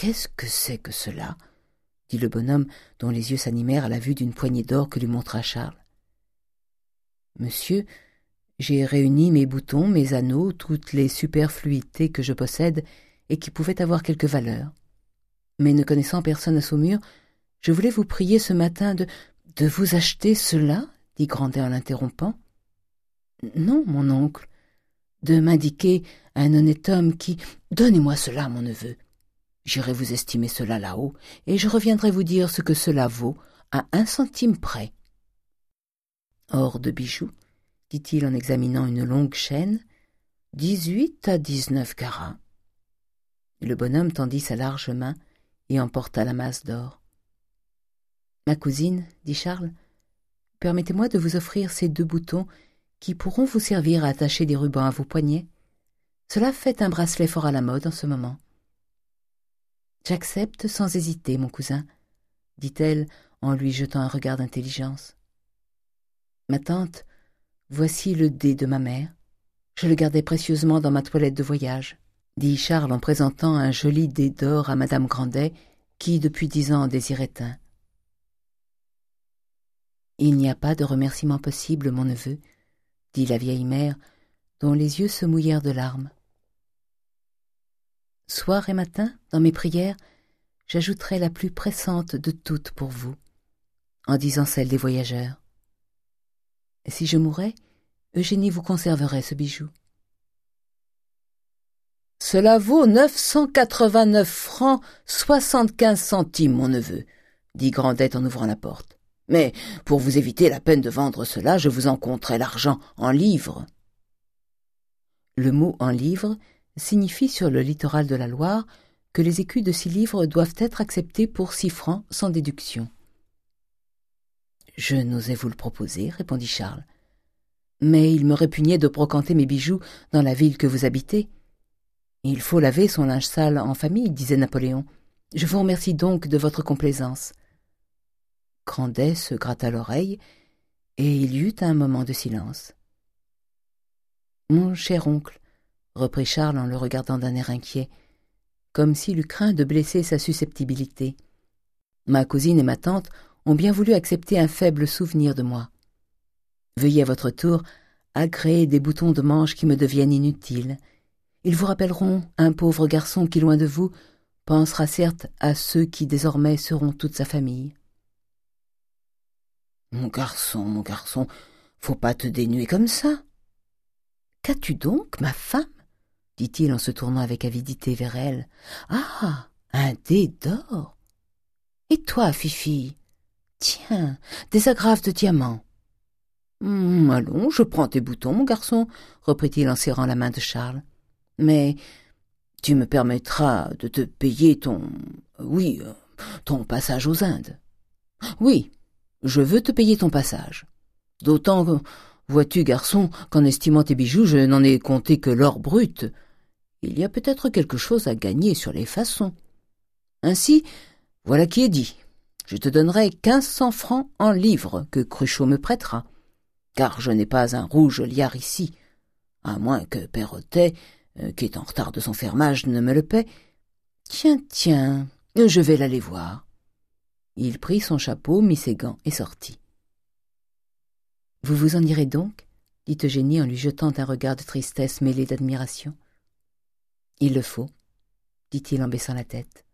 Qu'est-ce que c'est que cela? dit le bonhomme dont les yeux s'animèrent à la vue d'une poignée d'or que lui montra Charles. Monsieur, j'ai réuni mes boutons, mes anneaux, toutes les superfluités que je possède et qui pouvaient avoir quelque valeur. Mais ne connaissant personne à Saumur, je voulais vous prier ce matin de... de vous acheter cela dit Grandet en l'interrompant. Non, mon oncle, de m'indiquer un honnête homme qui... Donnez-moi cela, mon neveu. J'irai vous estimer cela là-haut, et je reviendrai vous dire ce que cela vaut, à un centime près. Or de bijoux, dit-il en examinant une longue chaîne, dix-huit à dix-neuf carats. Le bonhomme tendit sa large main et emporta la masse d'or. Ma cousine, dit Charles, permettez-moi de vous offrir ces deux boutons qui pourront vous servir à attacher des rubans à vos poignets. Cela fait un bracelet fort à la mode en ce moment. J'accepte sans hésiter, mon cousin, dit-elle en lui jetant un regard d'intelligence. Ma tante, voici le dé de ma mère. Je le gardais précieusement dans ma toilette de voyage, dit Charles en présentant un joli dé d'or à madame Grandet, qui depuis dix ans en désirait un. Il n'y a pas de remerciement possible, mon neveu, dit la vieille mère, dont les yeux se mouillèrent de larmes. Soir et matin, dans mes prières, j'ajouterai la plus pressante de toutes pour vous, en disant celle des voyageurs. Si je mourais, Eugénie vous conserverait ce bijou. Cela vaut neuf cent quatre-vingt-neuf francs soixante-quinze centimes, mon neveu, dit Grandet en ouvrant la porte. Mais pour vous éviter la peine de vendre cela, je vous en compterai l'argent en livres. Le mot en livres signifie sur le littoral de la Loire que les écus de six livres doivent être acceptés pour six francs sans déduction. Je n'osais vous le proposer, répondit Charles. Mais il me répugnait de brocanter mes bijoux dans la ville que vous habitez. Il faut laver son linge sale en famille, disait Napoléon. Je vous remercie donc de votre complaisance. Grandet se gratta l'oreille, et il y eut un moment de silence. Mon cher oncle, reprit Charles en le regardant d'un air inquiet, comme s'il eût craint de blesser sa susceptibilité. Ma cousine et ma tante ont bien voulu accepter un faible souvenir de moi. Veuillez à votre tour agréer des boutons de manche qui me deviennent inutiles. Ils vous rappelleront un pauvre garçon qui, loin de vous, pensera certes à ceux qui désormais seront toute sa famille. Mon garçon, mon garçon, faut pas te dénuer comme ça. Qu'as-tu donc, ma femme? Dit-il en se tournant avec avidité vers elle. Ah. Un dé d'or. Et toi, Fifi? Tiens, des agrafes de diamants. Hum, allons, je prends tes boutons, mon garçon, reprit-il en serrant la main de Charles. Mais tu me permettras de te payer ton. oui, ton passage aux Indes. Oui, je veux te payer ton passage. D'autant que, vois-tu, garçon, qu'en estimant tes bijoux, je n'en ai compté que l'or brut, il y a peut-être quelque chose à gagner sur les façons. Ainsi, voilà qui est dit. Je te donnerai quinze cents francs en livres que Cruchot me prêtera, car je n'ai pas un rouge liard ici, à moins que Perrotet, euh, qui est en retard de son fermage, ne me le paie. Tiens, tiens, je vais l'aller voir. Il prit son chapeau, mit ses gants et sortit. Vous vous en irez donc? dit Eugénie en lui jetant un regard de tristesse mêlé d'admiration. Il le faut, dit-il en baissant la tête.